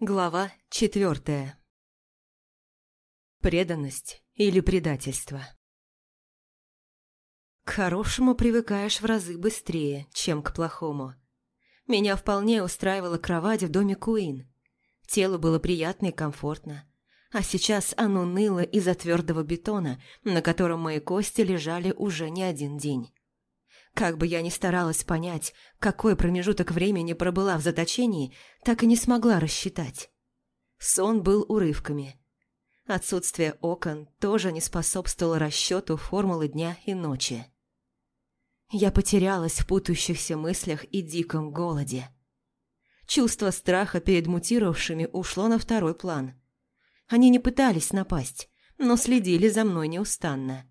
Глава четвертая. Преданность или предательство. К хорошему привыкаешь в разы быстрее, чем к плохому. Меня вполне устраивала кровать в доме Куин. Телу было приятно и комфортно. А сейчас оно ныло из-за твердого бетона, на котором мои кости лежали уже не один день. Как бы я ни старалась понять, какой промежуток времени пробыла в заточении, так и не смогла рассчитать. Сон был урывками. Отсутствие окон тоже не способствовало расчету формулы дня и ночи. Я потерялась в путающихся мыслях и диком голоде. Чувство страха перед мутировавшими ушло на второй план. Они не пытались напасть, но следили за мной неустанно.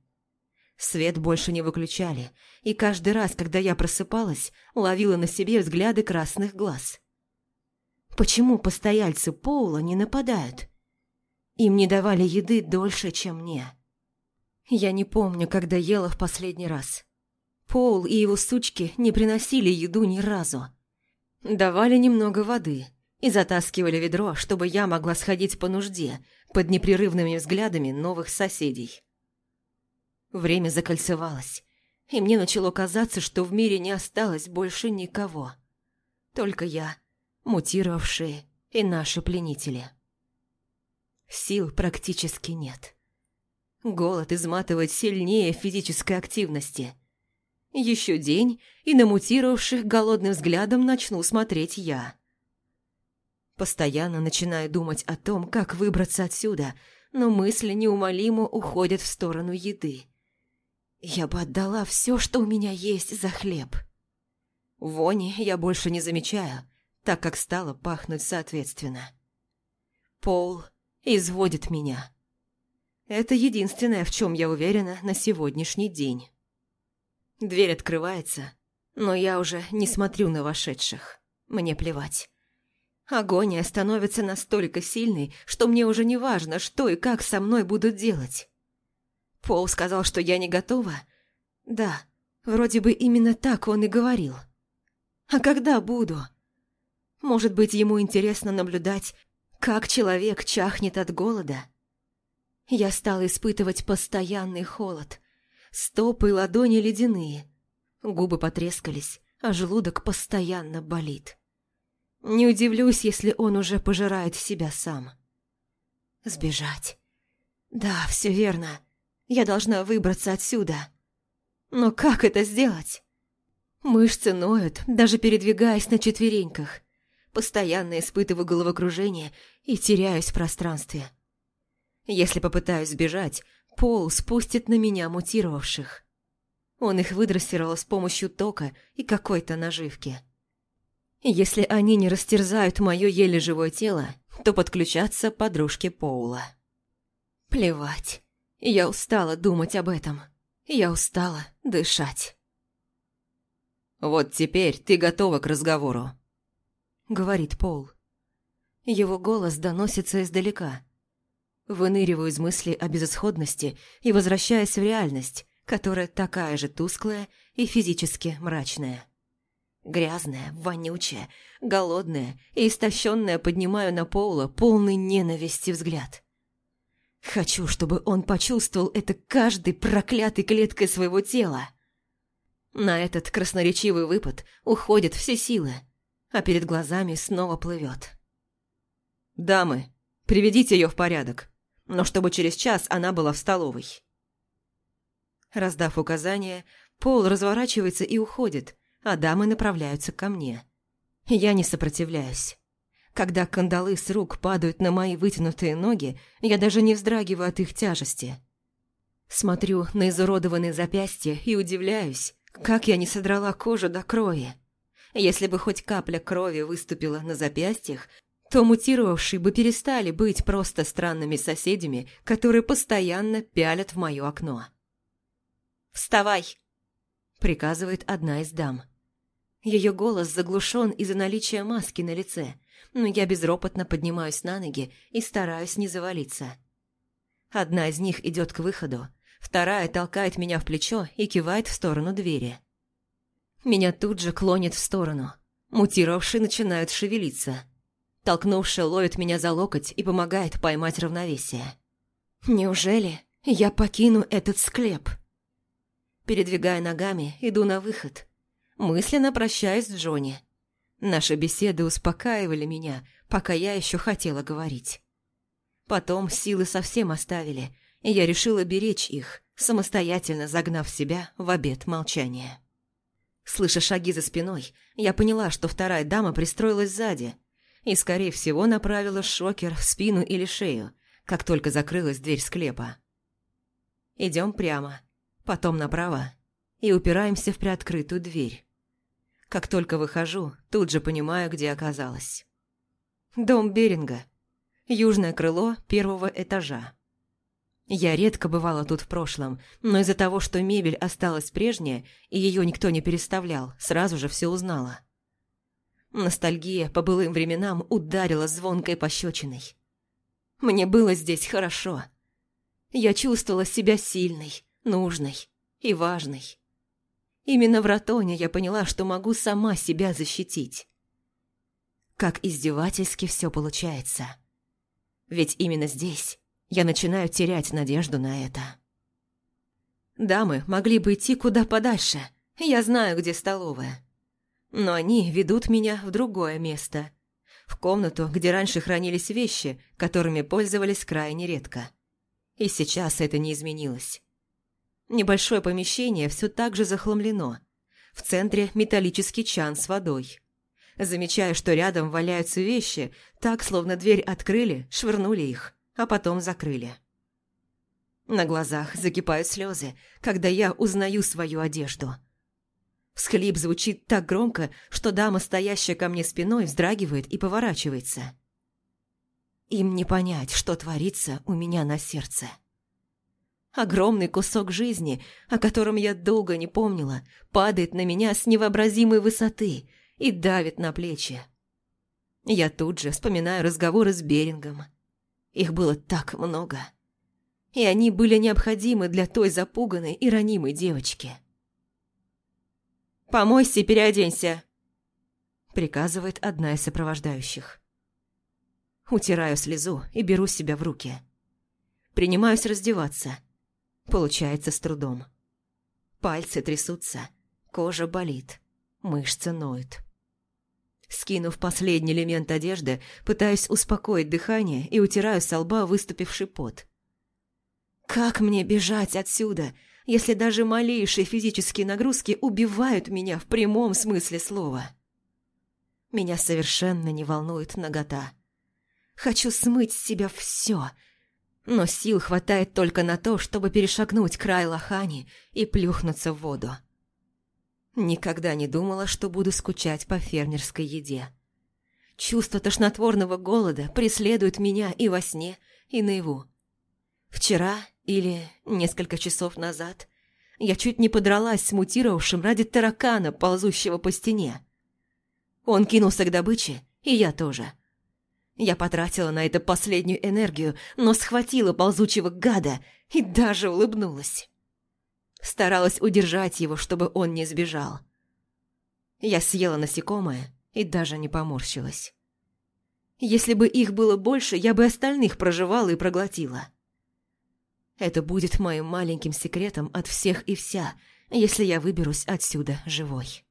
Свет больше не выключали, и каждый раз, когда я просыпалась, ловила на себе взгляды красных глаз. Почему постояльцы Поула не нападают? Им не давали еды дольше, чем мне. Я не помню, когда ела в последний раз. Поул и его сучки не приносили еду ни разу. Давали немного воды и затаскивали ведро, чтобы я могла сходить по нужде под непрерывными взглядами новых соседей. Время закольцевалось, и мне начало казаться, что в мире не осталось больше никого. Только я, мутировавшие и наши пленители. Сил практически нет. Голод изматывает сильнее физической активности. Еще день, и на мутировавших голодным взглядом начну смотреть я. Постоянно начинаю думать о том, как выбраться отсюда, но мысли неумолимо уходят в сторону еды. Я бы отдала все, что у меня есть за хлеб. Вони я больше не замечаю, так как стало пахнуть соответственно. Пол изводит меня. Это единственное, в чем я уверена на сегодняшний день. Дверь открывается, но я уже не смотрю на вошедших. Мне плевать. Агония становится настолько сильной, что мне уже не важно, что и как со мной будут делать. Пол сказал, что я не готова? Да, вроде бы именно так он и говорил. А когда буду? Может быть, ему интересно наблюдать, как человек чахнет от голода? Я стала испытывать постоянный холод. Стопы и ладони ледяные. Губы потрескались, а желудок постоянно болит. Не удивлюсь, если он уже пожирает себя сам. Сбежать. Да, все верно. Я должна выбраться отсюда. Но как это сделать? Мышцы ноют, даже передвигаясь на четвереньках. Постоянно испытываю головокружение и теряюсь в пространстве. Если попытаюсь сбежать, Пол спустит на меня мутировавших. Он их выдрессировал с помощью тока и какой-то наживки. Если они не растерзают мое еле живое тело, то подключатся подружки Поула. Плевать. Я устала думать об этом. Я устала дышать. «Вот теперь ты готова к разговору», — говорит Пол. Его голос доносится издалека. Выныриваю из мысли о безысходности и возвращаюсь в реальность, которая такая же тусклая и физически мрачная. Грязная, вонючая, голодная и истощенная поднимаю на Поула полный ненависти взгляд. Хочу, чтобы он почувствовал это каждой проклятой клеткой своего тела. На этот красноречивый выпад уходят все силы, а перед глазами снова плывет. «Дамы, приведите ее в порядок, но чтобы через час она была в столовой». Раздав указание, Пол разворачивается и уходит, а дамы направляются ко мне. Я не сопротивляюсь. Когда кандалы с рук падают на мои вытянутые ноги, я даже не вздрагиваю от их тяжести. Смотрю на изуродованные запястья и удивляюсь, как я не содрала кожу до крови. Если бы хоть капля крови выступила на запястьях, то мутировавшие бы перестали быть просто странными соседями, которые постоянно пялят в мое окно. «Вставай!» – приказывает одна из дам. Ее голос заглушен из-за наличия маски на лице – но я безропотно поднимаюсь на ноги и стараюсь не завалиться. Одна из них идет к выходу, вторая толкает меня в плечо и кивает в сторону двери. Меня тут же клонит в сторону. Мутировавшие начинают шевелиться. Толкнувши, ловит меня за локоть и помогает поймать равновесие. Неужели я покину этот склеп? Передвигая ногами, иду на выход. Мысленно прощаюсь с Джонни. Наши беседы успокаивали меня, пока я еще хотела говорить. Потом силы совсем оставили, и я решила беречь их, самостоятельно загнав себя в обед молчания. Слыша шаги за спиной, я поняла, что вторая дама пристроилась сзади и, скорее всего, направила шокер в спину или шею, как только закрылась дверь склепа. Идем прямо, потом направо и упираемся в приоткрытую дверь. Как только выхожу, тут же понимаю, где оказалась. Дом Беринга. Южное крыло первого этажа. Я редко бывала тут в прошлом, но из-за того, что мебель осталась прежняя, и ее никто не переставлял, сразу же все узнала. Ностальгия по былым временам ударила звонкой пощечиной. Мне было здесь хорошо. Я чувствовала себя сильной, нужной и важной. Именно в Ратоне я поняла, что могу сама себя защитить. Как издевательски все получается. Ведь именно здесь я начинаю терять надежду на это. Дамы могли бы идти куда подальше, я знаю, где столовая. Но они ведут меня в другое место. В комнату, где раньше хранились вещи, которыми пользовались крайне редко. И сейчас это не изменилось. Небольшое помещение все так же захламлено. В центре металлический чан с водой. Замечаю, что рядом валяются вещи, так, словно дверь открыли, швырнули их а потом закрыли. На глазах закипают слезы, когда я узнаю свою одежду. Всхлип звучит так громко, что дама, стоящая ко мне спиной, вздрагивает и поворачивается. Им не понять, что творится у меня на сердце. Огромный кусок жизни, о котором я долго не помнила, падает на меня с невообразимой высоты и давит на плечи. Я тут же вспоминаю разговоры с Берингом, их было так много. И они были необходимы для той запуганной и ранимой девочки. «Помойся и переоденься», — приказывает одна из сопровождающих. Утираю слезу и беру себя в руки. Принимаюсь раздеваться. Получается с трудом. Пальцы трясутся, кожа болит, мышцы ноют. Скинув последний элемент одежды, пытаюсь успокоить дыхание и утираю с лба выступивший пот. Как мне бежать отсюда, если даже малейшие физические нагрузки убивают меня в прямом смысле слова? Меня совершенно не волнует нагота. Хочу смыть с себя все, но сил хватает только на то, чтобы перешагнуть край лохани и плюхнуться в воду. Никогда не думала, что буду скучать по фермерской еде. Чувство тошнотворного голода преследует меня и во сне, и наяву. Вчера или несколько часов назад я чуть не подралась с мутировавшим ради таракана, ползущего по стене. Он кинулся к добыче, и я тоже. Я потратила на это последнюю энергию, но схватила ползучего гада и даже улыбнулась. Старалась удержать его, чтобы он не сбежал. Я съела насекомое и даже не поморщилась. Если бы их было больше, я бы остальных проживала и проглотила. Это будет моим маленьким секретом от всех и вся, если я выберусь отсюда живой.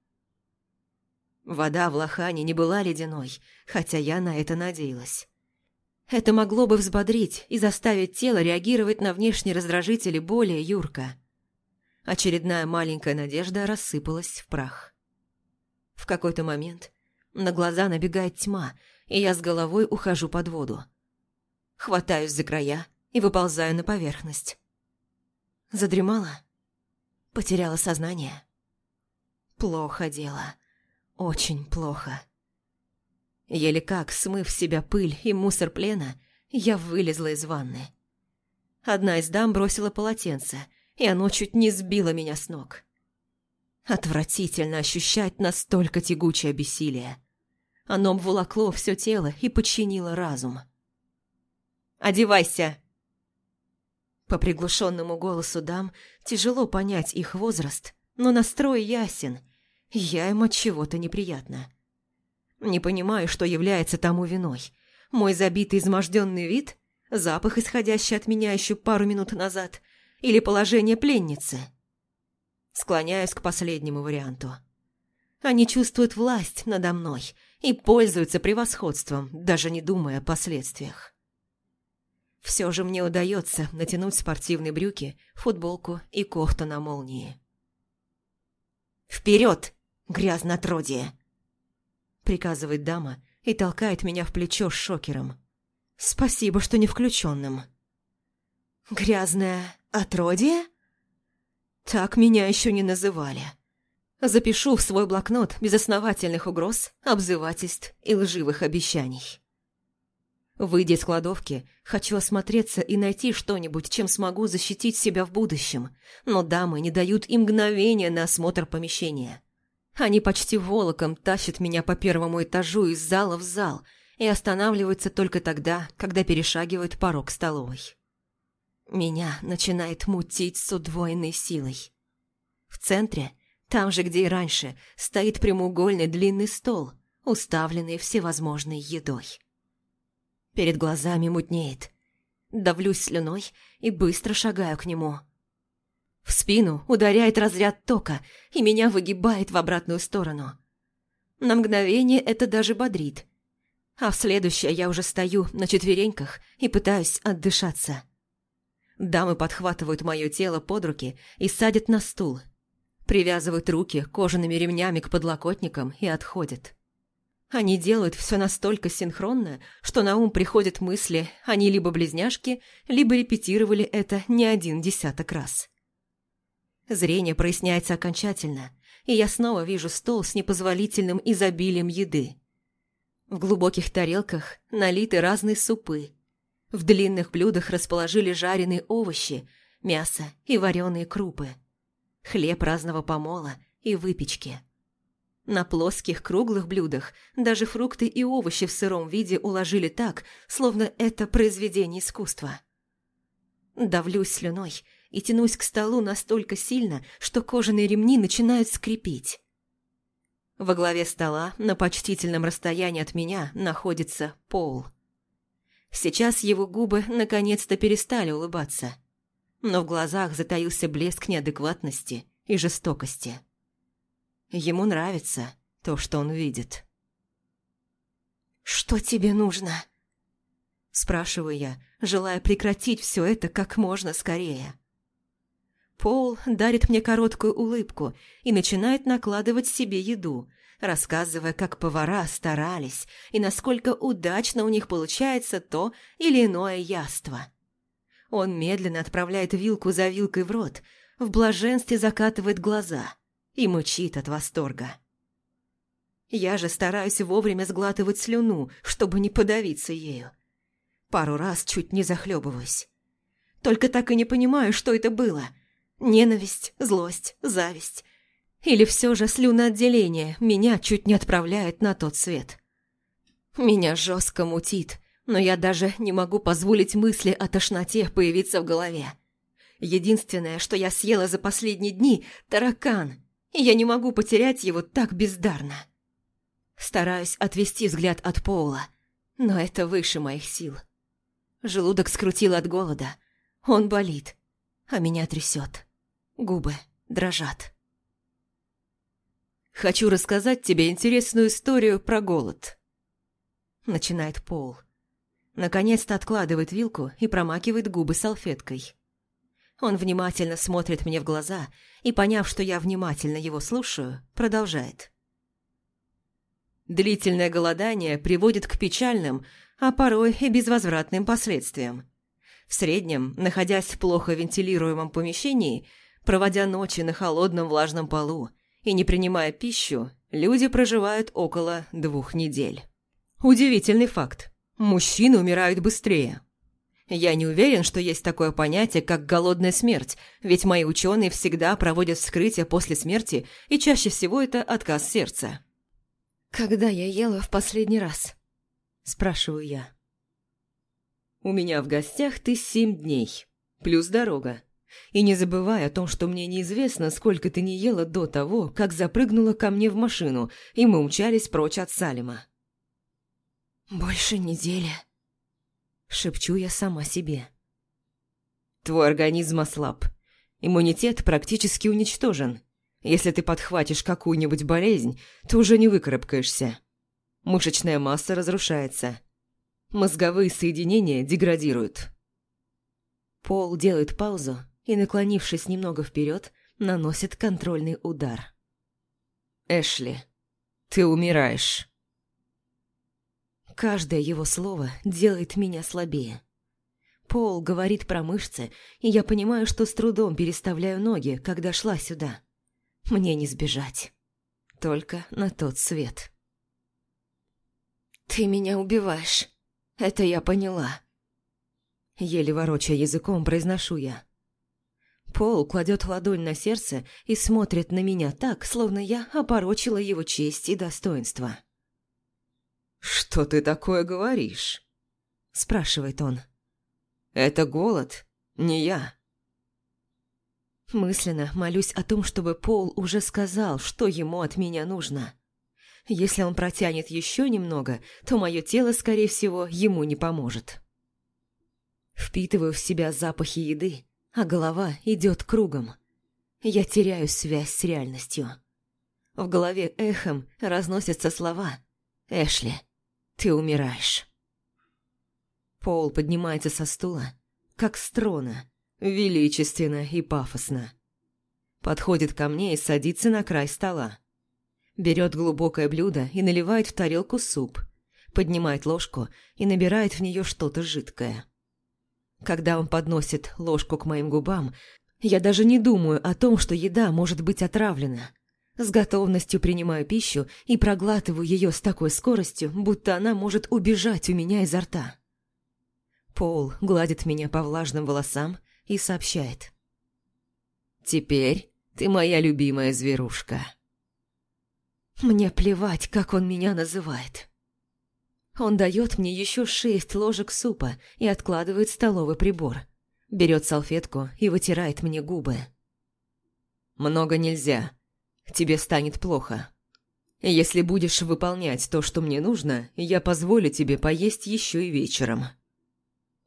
Вода в лохане не была ледяной, хотя я на это надеялась. Это могло бы взбодрить и заставить тело реагировать на внешние раздражители более юрко. Очередная маленькая надежда рассыпалась в прах. В какой-то момент на глаза набегает тьма, и я с головой ухожу под воду. Хватаюсь за края и выползаю на поверхность. Задремала? Потеряла сознание? Плохо дело. Очень плохо. Еле как, смыв с себя пыль и мусор плена, я вылезла из ванны. Одна из дам бросила полотенце, и оно чуть не сбило меня с ног. Отвратительно ощущать настолько тягучее бессилие. Оно обволокло все тело и подчинило разум. «Одевайся!» По приглушенному голосу дам тяжело понять их возраст, но настрой ясен, я им от чего-то неприятно. Не понимаю, что является тому виной. Мой забитый изможденный вид, запах, исходящий от меня еще пару минут назад, или положение пленницы. Склоняюсь к последнему варианту. Они чувствуют власть надо мной и пользуются превосходством, даже не думая о последствиях. Все же мне удается натянуть спортивные брюки, футболку и кофту на молнии. «Вперед, грязнотродие!» Приказывает дама и толкает меня в плечо с шокером. Спасибо, что не включенным. «Грязное отродье?» Так меня еще не называли. Запишу в свой блокнот безосновательных угроз, обзывательств и лживых обещаний. Выйдя из кладовки, хочу осмотреться и найти что-нибудь, чем смогу защитить себя в будущем, но дамы не дают им мгновения на осмотр помещения. Они почти волоком тащат меня по первому этажу из зала в зал и останавливаются только тогда, когда перешагивают порог столовой. Меня начинает мутить с удвоенной силой. В центре, там же, где и раньше, стоит прямоугольный длинный стол, уставленный всевозможной едой. Перед глазами мутнеет. Давлюсь слюной и быстро шагаю к нему. В спину ударяет разряд тока, и меня выгибает в обратную сторону. На мгновение это даже бодрит. А в следующее я уже стою на четвереньках и пытаюсь отдышаться. Дамы подхватывают мое тело под руки и садят на стул. Привязывают руки кожаными ремнями к подлокотникам и отходят. Они делают все настолько синхронно, что на ум приходят мысли, они либо близняшки, либо репетировали это не один десяток раз. Зрение проясняется окончательно, и я снова вижу стол с непозволительным изобилием еды. В глубоких тарелках налиты разные супы. В длинных блюдах расположили жареные овощи, мясо и вареные крупы. Хлеб разного помола и выпечки – на плоских круглых блюдах даже фрукты и овощи в сыром виде уложили так, словно это произведение искусства. Давлюсь слюной и тянусь к столу настолько сильно, что кожаные ремни начинают скрипеть. Во главе стола, на почтительном расстоянии от меня, находится Пол. Сейчас его губы наконец-то перестали улыбаться, но в глазах затаился блеск неадекватности и жестокости. Ему нравится то, что он видит. «Что тебе нужно?» Спрашиваю я, желая прекратить все это как можно скорее. Пол дарит мне короткую улыбку и начинает накладывать себе еду, рассказывая, как повара старались и насколько удачно у них получается то или иное яство. Он медленно отправляет вилку за вилкой в рот, в блаженстве закатывает глаза и мычит от восторга. Я же стараюсь вовремя сглатывать слюну, чтобы не подавиться ею. Пару раз чуть не захлебываюсь. Только так и не понимаю, что это было. Ненависть, злость, зависть. Или все же слюноотделение меня чуть не отправляет на тот свет. Меня жестко мутит, но я даже не могу позволить мысли о тошноте появиться в голове. Единственное, что я съела за последние дни – таракан, и я не могу потерять его так бездарно. Стараюсь отвести взгляд от Пола, но это выше моих сил. Желудок скрутил от голода. Он болит, а меня трясет. Губы дрожат. «Хочу рассказать тебе интересную историю про голод», — начинает Пол. Наконец-то откладывает вилку и промакивает губы салфеткой. Он внимательно смотрит мне в глаза и, поняв, что я внимательно его слушаю, продолжает. Длительное голодание приводит к печальным, а порой и безвозвратным последствиям. В среднем, находясь в плохо вентилируемом помещении, проводя ночи на холодном влажном полу и не принимая пищу, люди проживают около двух недель. Удивительный факт. Мужчины умирают быстрее, я не уверен, что есть такое понятие, как голодная смерть, ведь мои ученые всегда проводят вскрытие после смерти, и чаще всего это отказ сердца. «Когда я ела в последний раз?» – спрашиваю я. «У меня в гостях ты семь дней, плюс дорога. И не забывай о том, что мне неизвестно, сколько ты не ела до того, как запрыгнула ко мне в машину, и мы умчались прочь от Салима. «Больше недели», — шепчу я сама себе. «Твой организм ослаб. Иммунитет практически уничтожен. Если ты подхватишь какую-нибудь болезнь, то уже не выкарабкаешься. Мышечная масса разрушается. Мозговые соединения деградируют». Пол делает паузу и, наклонившись немного вперед, наносит контрольный удар. «Эшли, ты умираешь». Каждое его слово делает меня слабее. Пол говорит про мышцы, и я понимаю, что с трудом переставляю ноги, когда шла сюда. Мне не сбежать. Только на тот свет. «Ты меня убиваешь. Это я поняла». Еле ворочая языком, произношу я. Пол кладет ладонь на сердце и смотрит на меня так, словно я опорочила его честь и достоинство. «Что ты такое говоришь?» – спрашивает он. «Это голод, не я». Мысленно молюсь о том, чтобы Пол уже сказал, что ему от меня нужно. Если он протянет еще немного, то мое тело, скорее всего, ему не поможет. Впитываю в себя запахи еды, а голова идет кругом. Я теряю связь с реальностью. В голове эхом разносятся слова «Эшли, ты умираешь». Пол поднимается со стула, как с трона, величественно и пафосно. Подходит ко мне и садится на край стола. Берет глубокое блюдо и наливает в тарелку суп, поднимает ложку и набирает в нее что-то жидкое. Когда он подносит ложку к моим губам, я даже не думаю о том, что еда может быть отравлена. С готовностью принимаю пищу и проглатываю ее с такой скоростью, будто она может убежать у меня изо рта. Пол гладит меня по влажным волосам и сообщает. «Теперь ты моя любимая зверушка». Мне плевать, как он меня называет. Он дает мне еще шесть ложек супа и откладывает столовый прибор. Берет салфетку и вытирает мне губы. «Много нельзя. Тебе станет плохо. Если будешь выполнять то, что мне нужно, я позволю тебе поесть еще и вечером».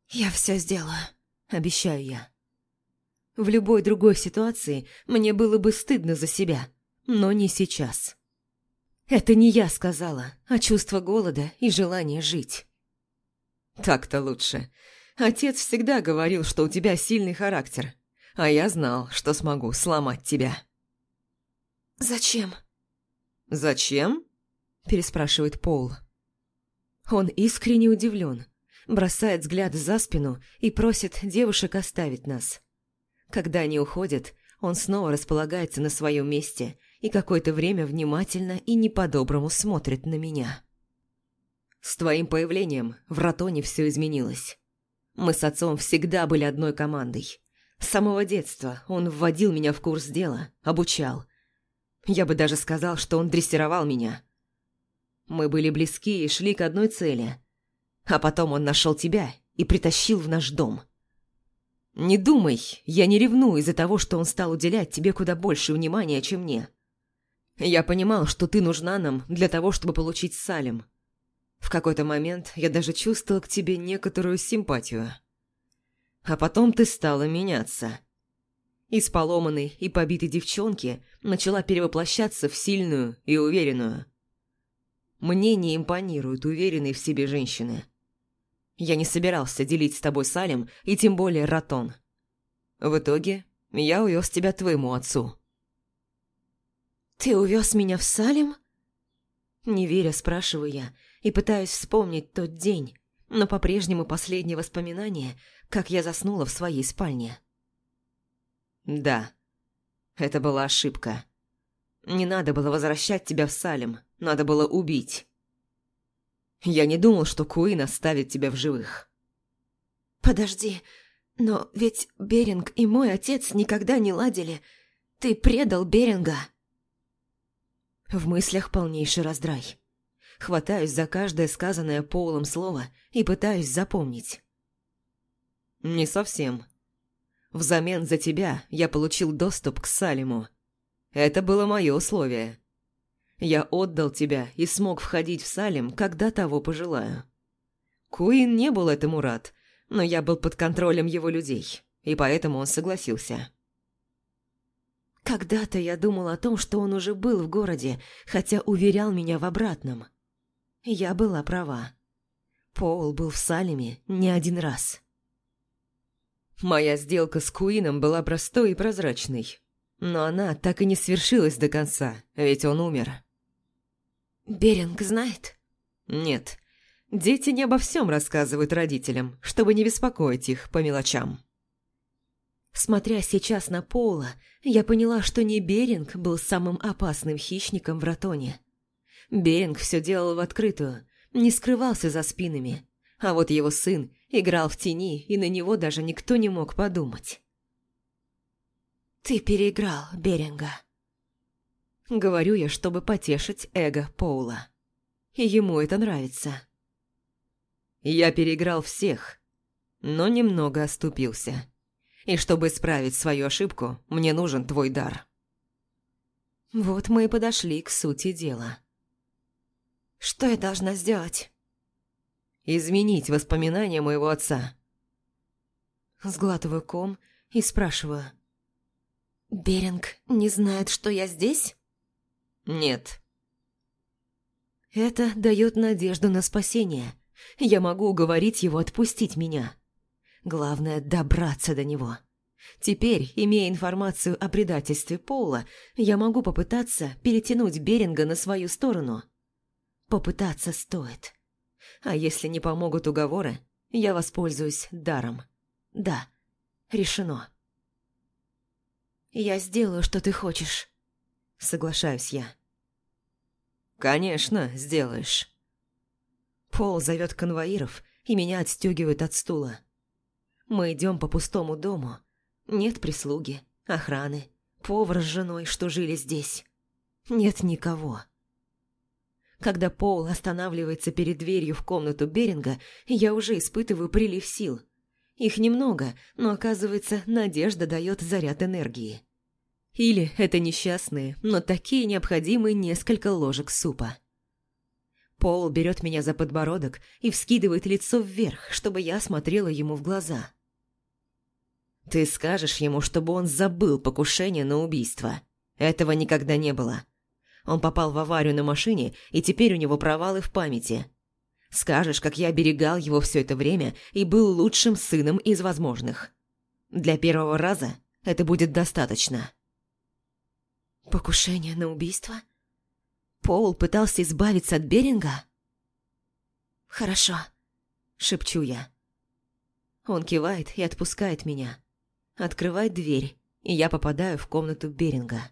«Я все сделаю», — обещаю я. В любой другой ситуации мне было бы стыдно за себя, но не сейчас. Это не я сказала, а чувство голода и желание жить. Так-то лучше. Отец всегда говорил, что у тебя сильный характер, а я знал, что смогу сломать тебя. «Зачем?» «Зачем?» – переспрашивает Пол. Он искренне удивлен, бросает взгляд за спину и просит девушек оставить нас. Когда они уходят, он снова располагается на своем месте и какое-то время внимательно и не по-доброму смотрит на меня. «С твоим появлением в Ратоне все изменилось. Мы с отцом всегда были одной командой. С самого детства он вводил меня в курс дела, обучал. Я бы даже сказал, что он дрессировал меня. Мы были близки и шли к одной цели. А потом он нашел тебя и притащил в наш дом». «Не думай, я не ревную из-за того, что он стал уделять тебе куда больше внимания, чем мне. Я понимал, что ты нужна нам для того, чтобы получить Салим. В какой-то момент я даже чувствовал к тебе некоторую симпатию. А потом ты стала меняться. Из поломанной и побитой девчонки начала перевоплощаться в сильную и уверенную. Мне не импонируют уверенные в себе женщины. Я не собирался делить с тобой Салим и тем более Ратон. В итоге я увез тебя твоему отцу. «Ты увез меня в Салим?» Не веря, спрашиваю я и пытаюсь вспомнить тот день, но по-прежнему последнее воспоминание, как я заснула в своей спальне. «Да, это была ошибка. Не надо было возвращать тебя в Салим, надо было убить. Я не думал, что Куин оставит тебя в живых». «Подожди, но ведь Беринг и мой отец никогда не ладили. Ты предал Беринга». В мыслях полнейший раздрай. Хватаюсь за каждое сказанное Поулом слово и пытаюсь запомнить. «Не совсем. Взамен за тебя я получил доступ к Салиму. Это было мое условие. Я отдал тебя и смог входить в Салем, когда того пожелаю. Куин не был этому рад, но я был под контролем его людей, и поэтому он согласился. Когда-то я думал о том, что он уже был в городе, хотя уверял меня в обратном. Я была права. Пол был в Салеме не один раз. Моя сделка с Куином была простой и прозрачной. Но она так и не свершилась до конца, ведь он умер. «Беринг знает?» «Нет. Дети не обо всем рассказывают родителям, чтобы не беспокоить их по мелочам». Смотря сейчас на Пола, я поняла, что не Беринг был самым опасным хищником в Ратоне. Беринг все делал в открытую, не скрывался за спинами, а вот его сын играл в тени, и на него даже никто не мог подумать. «Ты переиграл Беринга», — говорю я, чтобы потешить эго Поула. И ему это нравится. Я переиграл всех, но немного оступился. И чтобы исправить свою ошибку, мне нужен твой дар. Вот мы и подошли к сути дела. Что я должна сделать? Изменить воспоминания моего отца. Сглатываю ком и спрашиваю. «Беринг не знает, что я здесь?» «Нет». Это дает надежду на спасение. Я могу уговорить его отпустить меня. Главное – добраться до него. Теперь, имея информацию о предательстве Пола, я могу попытаться перетянуть Беринга на свою сторону. Попытаться стоит. А если не помогут уговоры, я воспользуюсь даром. Да, решено. «Я сделаю, что ты хочешь», — соглашаюсь я. «Конечно, сделаешь». Пол зовет конвоиров, и меня отстегивают от стула. Мы идем по пустому дому. Нет прислуги, охраны, повар с женой, что жили здесь. Нет никого. Когда Пол останавливается перед дверью в комнату Беринга, я уже испытываю прилив сил. Их немного, но оказывается, надежда дает заряд энергии. Или это несчастные, но такие необходимые несколько ложек супа. Пол берет меня за подбородок и вскидывает лицо вверх, чтобы я смотрела ему в глаза. «Ты скажешь ему, чтобы он забыл покушение на убийство. Этого никогда не было. Он попал в аварию на машине, и теперь у него провалы в памяти. Скажешь, как я оберегал его все это время и был лучшим сыном из возможных. Для первого раза это будет достаточно». «Покушение на убийство?» Пол пытался избавиться от Беринга? «Хорошо», — шепчу я. Он кивает и отпускает меня. Открывает дверь, и я попадаю в комнату Беринга.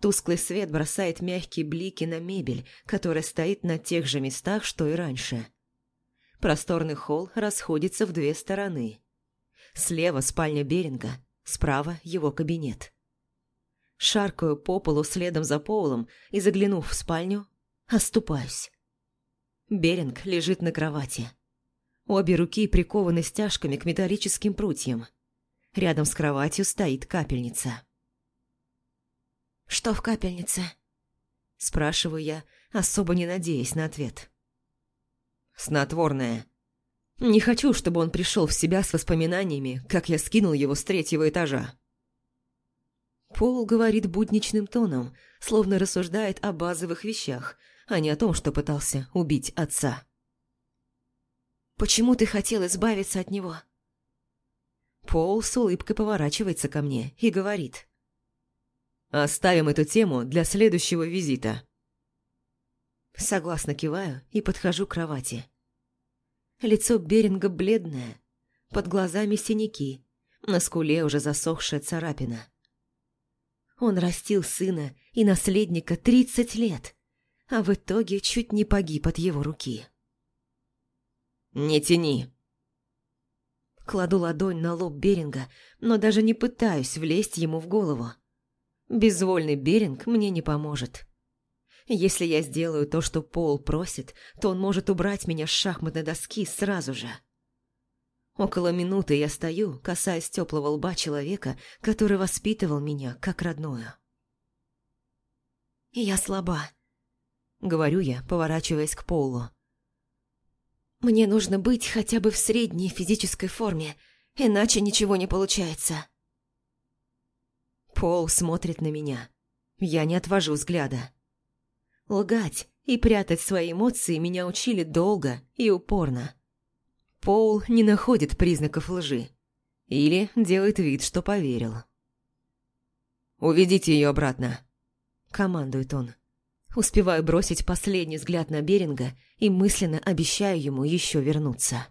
Тусклый свет бросает мягкие блики на мебель, которая стоит на тех же местах, что и раньше. Просторный холл расходится в две стороны. Слева спальня Беринга, справа его кабинет. Шаркаю по полу следом за Поулом и, заглянув в спальню, оступаюсь. Беринг лежит на кровати. Обе руки прикованы стяжками к металлическим прутьям. Рядом с кроватью стоит капельница. «Что в капельнице?» Спрашиваю я, особо не надеясь на ответ. «Снотворное. Не хочу, чтобы он пришел в себя с воспоминаниями, как я скинул его с третьего этажа». Пол говорит будничным тоном, словно рассуждает о базовых вещах, а не о том, что пытался убить отца. «Почему ты хотел избавиться от него?» Пол с улыбкой поворачивается ко мне и говорит. «Оставим эту тему для следующего визита». Согласно киваю и подхожу к кровати. Лицо Беринга бледное, под глазами синяки, на скуле уже засохшая царапина. Он растил сына и наследника тридцать лет, а в итоге чуть не погиб от его руки. «Не тяни!» Кладу ладонь на лоб Беринга, но даже не пытаюсь влезть ему в голову. Безвольный Беринг мне не поможет. Если я сделаю то, что Пол просит, то он может убрать меня с шахматной доски сразу же. Около минуты я стою, касаясь теплого лба человека, который воспитывал меня как родную. Я слаба. Говорю я, поворачиваясь к Полу. Мне нужно быть хотя бы в средней физической форме, иначе ничего не получается. Пол смотрит на меня. Я не отвожу взгляда. Лгать и прятать свои эмоции меня учили долго и упорно. Пол не находит признаков лжи. Или делает вид, что поверил. «Уведите ее обратно», — командует он. Успеваю бросить последний взгляд на Беринга и мысленно обещаю ему еще вернуться.